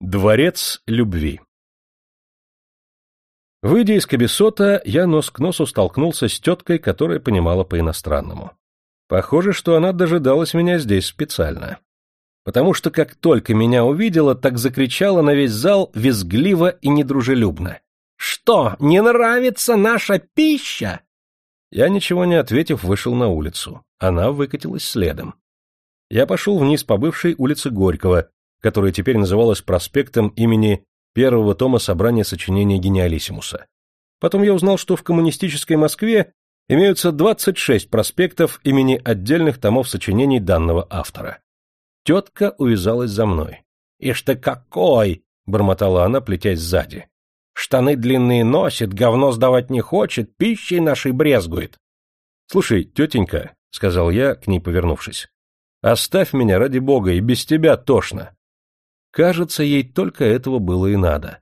Дворец любви Выйдя из Кабесота, я нос к носу столкнулся с теткой, которая понимала по-иностранному. Похоже, что она дожидалась меня здесь специально. Потому что как только меня увидела, так закричала на весь зал визгливо и недружелюбно. «Что, не нравится наша пища?» Я, ничего не ответив, вышел на улицу. Она выкатилась следом. Я пошел вниз по бывшей улице Горького, которая теперь называлась проспектом имени первого тома собрания сочинений Гениалиссимуса. Потом я узнал, что в коммунистической Москве имеются 26 проспектов имени отдельных томов сочинений данного автора. Тетка увязалась за мной. «Ишь ты какой!» — бормотала она, плетясь сзади. «Штаны длинные носит, говно сдавать не хочет, пищей нашей брезгует». «Слушай, тетенька», — сказал я, к ней повернувшись, — «оставь меня, ради бога, и без тебя тошно». Кажется, ей только этого было и надо.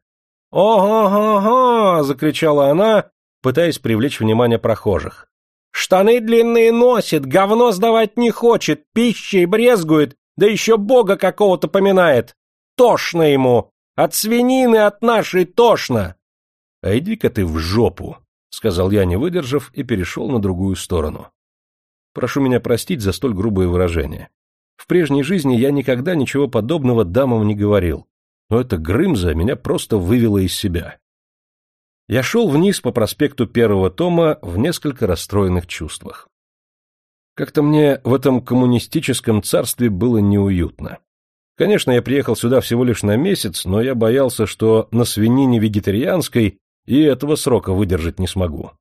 «Ого-го-го!» — закричала она, пытаясь привлечь внимание прохожих. «Штаны длинные носит, говно сдавать не хочет, пищей брезгует, да еще бога какого-то поминает. Тошно ему! От свинины от нашей тошно!» «А иди-ка ты в жопу!» — сказал я, не выдержав, и перешел на другую сторону. Прошу меня простить за столь грубое выражение. В прежней жизни я никогда ничего подобного дамам не говорил, но эта Грымза меня просто вывела из себя. Я шел вниз по проспекту первого тома в несколько расстроенных чувствах. Как-то мне в этом коммунистическом царстве было неуютно. Конечно, я приехал сюда всего лишь на месяц, но я боялся, что на свинине вегетарианской и этого срока выдержать не смогу.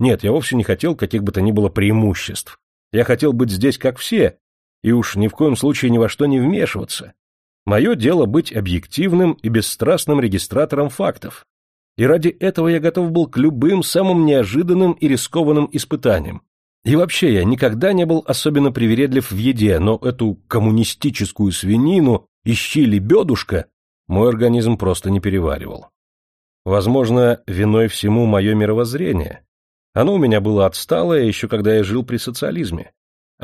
Нет, я вовсе не хотел каких бы то ни было преимуществ. Я хотел быть здесь как все, и уж ни в коем случае ни во что не вмешиваться. Мое дело быть объективным и бесстрастным регистратором фактов. И ради этого я готов был к любым самым неожиданным и рискованным испытаниям. И вообще я никогда не был особенно привередлив в еде, но эту коммунистическую свинину и щи лебедушка мой организм просто не переваривал. Возможно, виной всему мое мировоззрение. Оно у меня было отсталое еще когда я жил при социализме.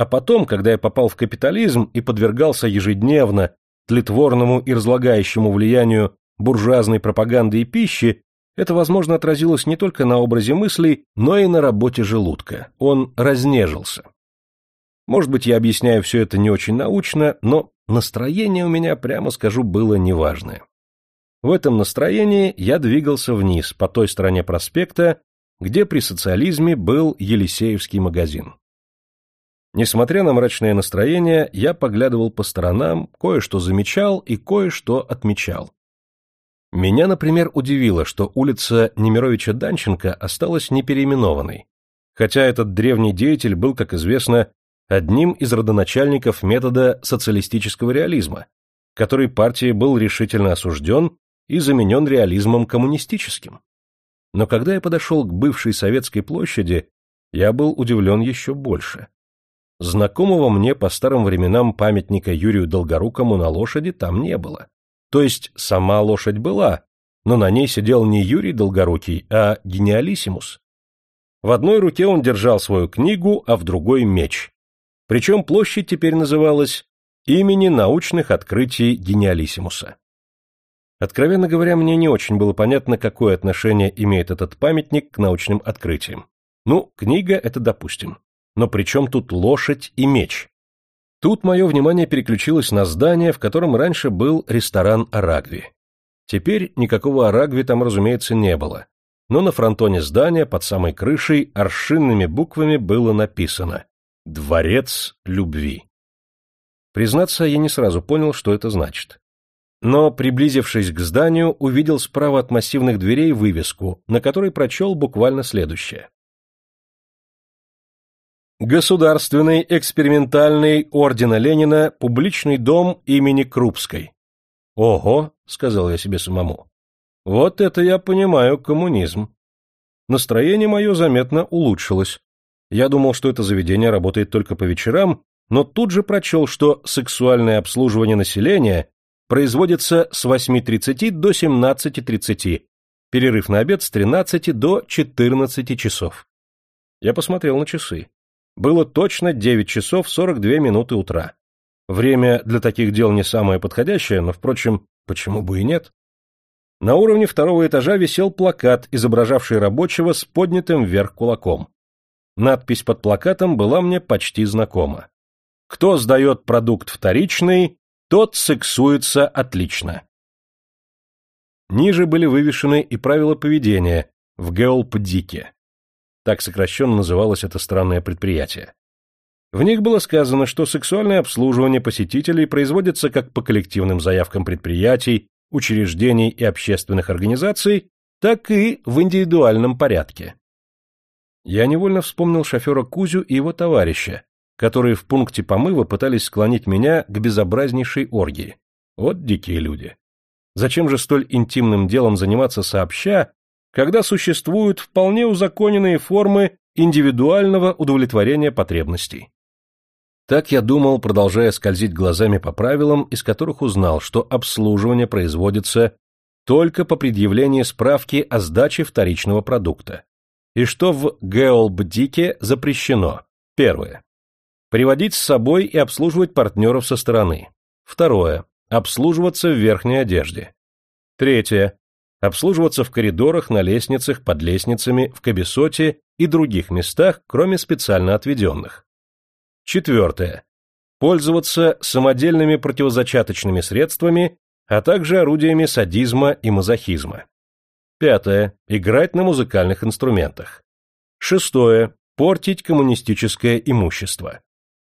А потом, когда я попал в капитализм и подвергался ежедневно тлетворному и разлагающему влиянию буржуазной пропаганды и пищи, это, возможно, отразилось не только на образе мыслей, но и на работе желудка. Он разнежился. Может быть, я объясняю все это не очень научно, но настроение у меня, прямо скажу, было неважное. В этом настроении я двигался вниз, по той стороне проспекта, где при социализме был Елисеевский магазин. Несмотря на мрачное настроение, я поглядывал по сторонам, кое-что замечал и кое-что отмечал. Меня, например, удивило, что улица Немировича Данченко осталась непереименованной, хотя этот древний деятель был, как известно, одним из родоначальников метода социалистического реализма, который партией был решительно осужден и заменен реализмом коммунистическим. Но когда я подошел к бывшей Советской площади, я был удивлен еще больше. Знакомого мне по старым временам памятника Юрию Долгорукому на лошади там не было. То есть сама лошадь была, но на ней сидел не Юрий Долгорукий, а гениалиссимус. В одной руке он держал свою книгу, а в другой — меч. Причем площадь теперь называлась имени научных открытий гениалиссимуса. Откровенно говоря, мне не очень было понятно, какое отношение имеет этот памятник к научным открытиям. Ну, книга — это допустим. Но при чем тут лошадь и меч? Тут мое внимание переключилось на здание, в котором раньше был ресторан Арагви. Теперь никакого Арагви там, разумеется, не было. Но на фронтоне здания под самой крышей аршинными буквами было написано «Дворец любви». Признаться, я не сразу понял, что это значит. Но, приблизившись к зданию, увидел справа от массивных дверей вывеску, на которой прочел буквально следующее. Государственный экспериментальный ордена Ленина публичный дом имени Крупской. Ого, сказал я себе самому. Вот это я понимаю коммунизм. Настроение мое заметно улучшилось. Я думал, что это заведение работает только по вечерам, но тут же прочел, что сексуальное обслуживание населения производится с 8.30 до 17.30, перерыв на обед с 13 до 14 часов. Я посмотрел на часы. Было точно 9 часов 42 минуты утра. Время для таких дел не самое подходящее, но, впрочем, Почему бы и нет? На уровне второго этажа висел плакат, изображавший рабочего с поднятым вверх кулаком. Надпись под плакатом была мне почти знакома. Кто сдает продукт вторичный, тот сексуется отлично. Ниже были вывешены и правила поведения в Геолпдике. Так сокращенно называлось это странное предприятие. В них было сказано, что сексуальное обслуживание посетителей производится как по коллективным заявкам предприятий, учреждений и общественных организаций, так и в индивидуальном порядке. Я невольно вспомнил шофера Кузю и его товарища, которые в пункте помыва пытались склонить меня к безобразнейшей оргии. Вот дикие люди. Зачем же столь интимным делом заниматься сообща, когда существуют вполне узаконенные формы индивидуального удовлетворения потребностей? Так я думал, продолжая скользить глазами по правилам, из которых узнал, что обслуживание производится только по предъявлении справки о сдаче вторичного продукта, и что в Геолбдике запрещено. Первое. Приводить с собой и обслуживать партнеров со стороны. Второе. Обслуживаться в верхней одежде. Третье. Обслуживаться в коридорах, на лестницах, под лестницами, в кабисоте и других местах, кроме специально отведенных. Четвертое. Пользоваться самодельными противозачаточными средствами, а также орудиями садизма и мазохизма. Пятое. Играть на музыкальных инструментах. Шестое. Портить коммунистическое имущество.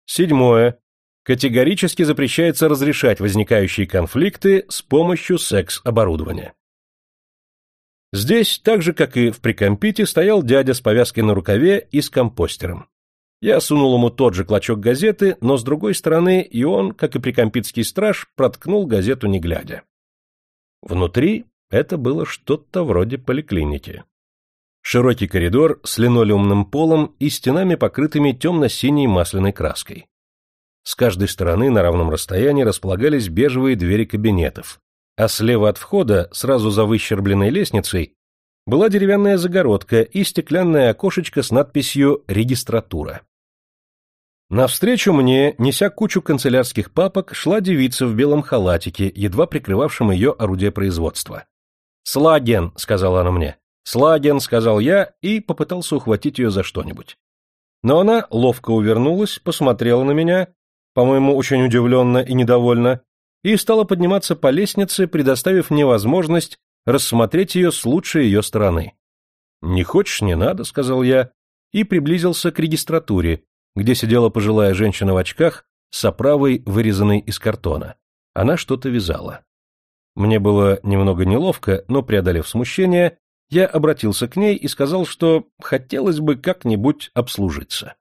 Седьмое. Категорически запрещается разрешать возникающие конфликты с помощью секс-оборудования. Здесь, так же как и в прикомпите, стоял дядя с повязкой на рукаве и с компостером. Я сунул ему тот же клочок газеты, но с другой стороны и он, как и прикомпитский страж, проткнул газету не глядя. Внутри это было что-то вроде поликлиники. Широкий коридор с линолеумным полом и стенами, покрытыми темно-синей масляной краской. С каждой стороны на равном расстоянии располагались бежевые двери кабинетов, а слева от входа, сразу за выщербленной лестницей, была деревянная загородка и стеклянное окошечко с надписью «Регистратура». Навстречу мне, неся кучу канцелярских папок, шла девица в белом халатике, едва прикрывавшем ее орудие производства. «Слаген», — сказала она мне. «Слаген», — сказал я и попытался ухватить ее за что-нибудь. Но она ловко увернулась, посмотрела на меня, по-моему, очень удивленно и недовольно, и стала подниматься по лестнице, предоставив мне возможность рассмотреть ее с лучшей ее стороны. «Не хочешь, не надо», — сказал я, и приблизился к регистратуре, где сидела пожилая женщина в очках с оправой, вырезанной из картона. Она что-то вязала. Мне было немного неловко, но, преодолев смущение, я обратился к ней и сказал, что хотелось бы как-нибудь обслужиться.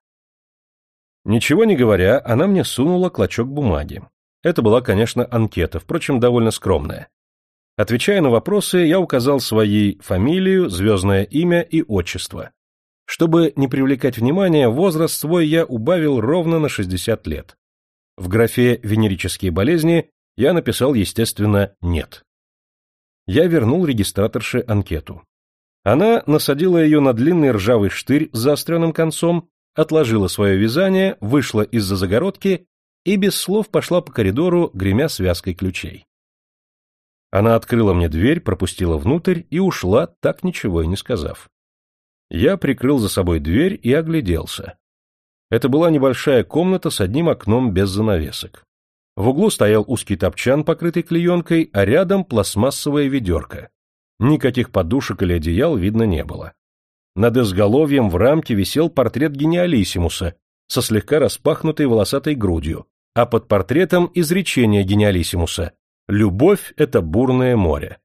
Ничего не говоря, она мне сунула клочок бумаги. Это была, конечно, анкета, впрочем, довольно скромная. Отвечая на вопросы, я указал свои фамилию, звездное имя и отчество. Чтобы не привлекать внимания, возраст свой я убавил ровно на 60 лет. В графе «венерические болезни» я написал, естественно, «нет». Я вернул регистраторше анкету. Она насадила ее на длинный ржавый штырь с заостренным концом, отложила свое вязание, вышла из-за загородки и без слов пошла по коридору, гремя связкой ключей. Она открыла мне дверь, пропустила внутрь и ушла, так ничего и не сказав. Я прикрыл за собой дверь и огляделся. Это была небольшая комната с одним окном без занавесок. В углу стоял узкий топчан, покрытый клеенкой, а рядом пластмассовая ведерко. Никаких подушек или одеял видно не было. Над изголовьем в рамке висел портрет гениалиссимуса со слегка распахнутой волосатой грудью, а под портретом изречение гениалиссимуса «Любовь — это бурное море».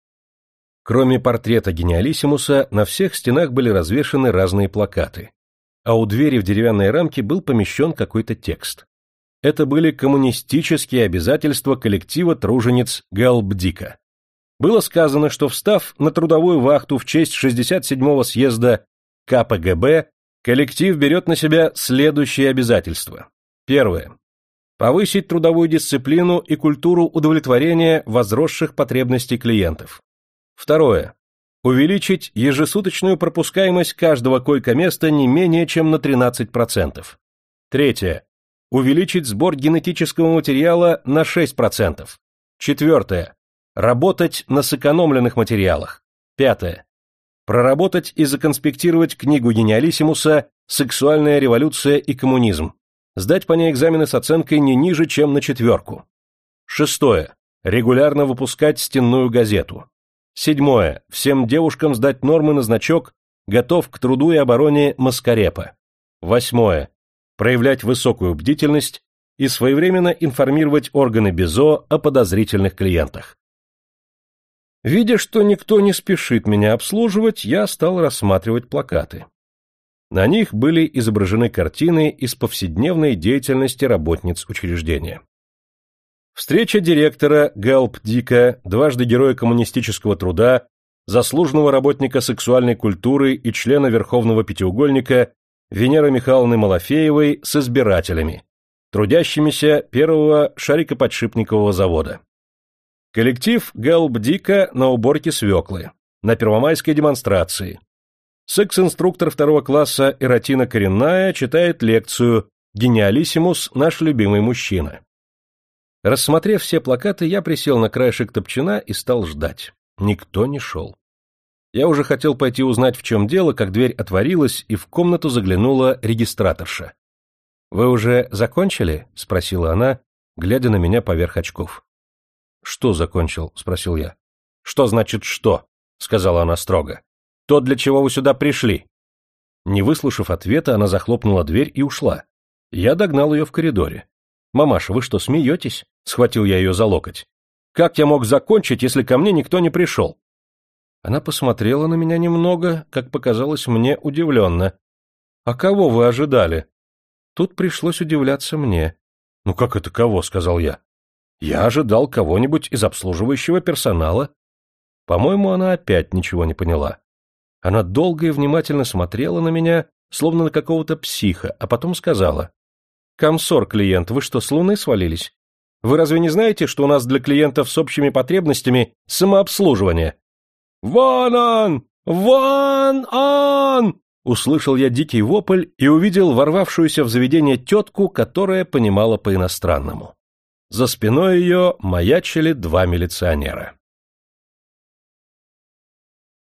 Кроме портрета гениалиссимуса, на всех стенах были развешаны разные плакаты, а у двери в деревянной рамке был помещен какой-то текст. Это были коммунистические обязательства коллектива тружениц Галбдика. Было сказано, что встав на трудовую вахту в честь 67-го съезда КПГБ, коллектив берет на себя следующие обязательства. Первое. Повысить трудовую дисциплину и культуру удовлетворения возросших потребностей клиентов. Второе. Увеличить ежесуточную пропускаемость каждого койко-места не менее чем на 13%. Третье. Увеличить сбор генетического материала на 6%. Четвертое. Работать на сэкономленных материалах. Пятое. Проработать и законспектировать книгу Гениалиссимуса «Сексуальная революция и коммунизм». Сдать по ней экзамены с оценкой не ниже, чем на четверку. Шестое. Регулярно выпускать стенную газету. Седьмое. Всем девушкам сдать нормы на значок «Готов к труду и обороне Маскарепа». Восьмое. Проявлять высокую бдительность и своевременно информировать органы БИЗО о подозрительных клиентах. Видя, что никто не спешит меня обслуживать, я стал рассматривать плакаты. На них были изображены картины из повседневной деятельности работниц учреждения. Встреча директора Гэлп Дика, дважды героя коммунистического труда, заслуженного работника сексуальной культуры и члена Верховного Пятиугольника Венеры Михайловны Малафеевой с избирателями, трудящимися первого шарикоподшипникового завода. Коллектив Гэлб Дика на уборке свеклы, на первомайской демонстрации. Секс-инструктор второго класса Эротина Коренная читает лекцию «Гениалиссимус – наш любимый мужчина». Рассмотрев все плакаты, я присел на краешек топчина и стал ждать. Никто не шел. Я уже хотел пойти узнать, в чем дело, как дверь отворилась, и в комнату заглянула регистраторша. «Вы уже закончили?» — спросила она, глядя на меня поверх очков. «Что закончил?» — спросил я. «Что значит «что»?» — сказала она строго. «То, для чего вы сюда пришли». Не выслушав ответа, она захлопнула дверь и ушла. Я догнал ее в коридоре. «Мамаша, вы что, смеетесь?» — схватил я ее за локоть. «Как я мог закончить, если ко мне никто не пришел?» Она посмотрела на меня немного, как показалось мне, удивленно. «А кого вы ожидали?» Тут пришлось удивляться мне. «Ну как это кого?» — сказал я. Я ожидал кого-нибудь из обслуживающего персонала. По-моему, она опять ничего не поняла. Она долго и внимательно смотрела на меня, словно на какого-то психа, а потом сказала. «Комсор, клиент, вы что, с луны свалились? Вы разве не знаете, что у нас для клиентов с общими потребностями самообслуживание?» «Вон он! Вон он!» Услышал я дикий вопль и увидел ворвавшуюся в заведение тетку, которая понимала по-иностранному. За спиной ее маячили два милиционера.